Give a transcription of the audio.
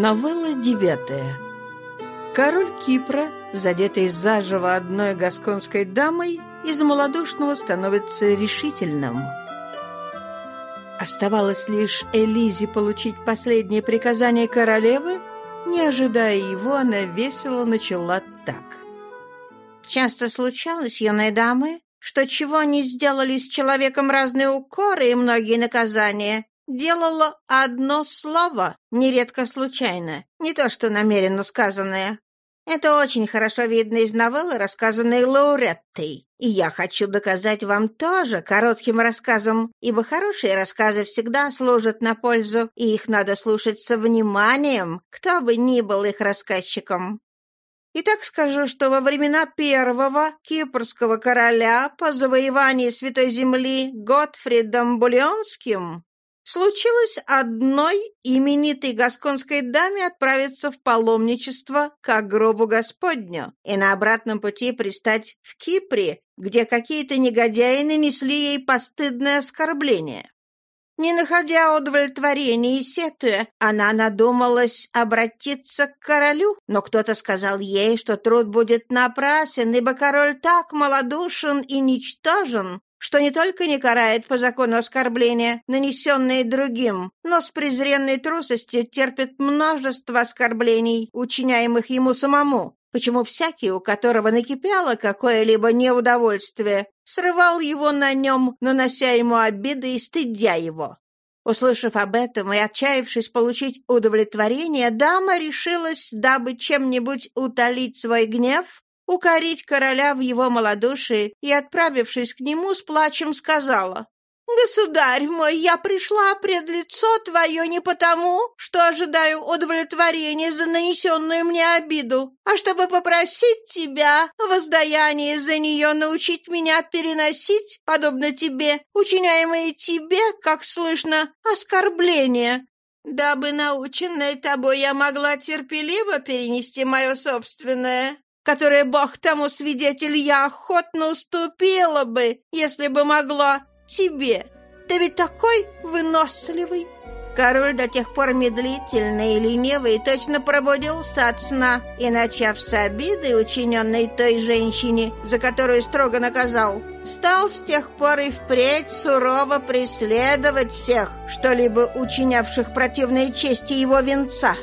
Новелла девятая. Король Кипра, задетый заживо одной гасконской дамой, из малодушного становится решительным. Оставалось лишь Элизе получить последнее приказание королевы. Не ожидая его, она весело начала так. «Часто случалось, юные дамы, что чего не сделали с человеком разные укоры и многие наказания, делала одно слово, нередко случайно, не то что намеренно сказанное. Это очень хорошо видно из новеллы, рассказанной Лауреттой. И я хочу доказать вам тоже коротким рассказом, ибо хорошие рассказы всегда служат на пользу, и их надо слушать со вниманием, кто бы ни был их рассказчиком. Итак скажу, что во времена первого кипрского короля по завоевании Святой Земли Готфридом Булионским случилось одной именитой гасконской даме отправиться в паломничество к гробу Господню и на обратном пути пристать в Кипре, где какие-то негодяи нанесли ей постыдное оскорбление. Не находя удовлетворения и сетуя, она надумалась обратиться к королю, но кто-то сказал ей, что труд будет напрасен, ибо король так малодушен и ничтожен, что не только не карает по закону оскорбления, нанесенные другим, но с презренной трусостью терпит множество оскорблений, учиняемых ему самому, почему всякий, у которого накипело какое-либо неудовольствие, срывал его на нем, нанося ему обиды и стыдя его. Услышав об этом и отчаявшись получить удовлетворение, дама решилась, дабы чем-нибудь утолить свой гнев, укорить короля в его малодушии и, отправившись к нему, с плачем сказала, «Государь мой, я пришла пред лицо твое не потому, что ожидаю удовлетворения за нанесенную мне обиду, а чтобы попросить тебя воздаяние за нее научить меня переносить, подобно тебе, учиняемые тебе, как слышно, оскорбления, дабы наученная тобой я могла терпеливо перенести мое собственное которое, бог тому свидетель, я охотно уступила бы, если бы могла, тебе. Ты ведь такой выносливый. Король до тех пор медлительный и ленивый точно пробудился от сна и, начав с обиды, учиненной той женщине, за которую строго наказал, стал с тех пор и впредь сурово преследовать всех, что-либо учинявших противной чести его венца.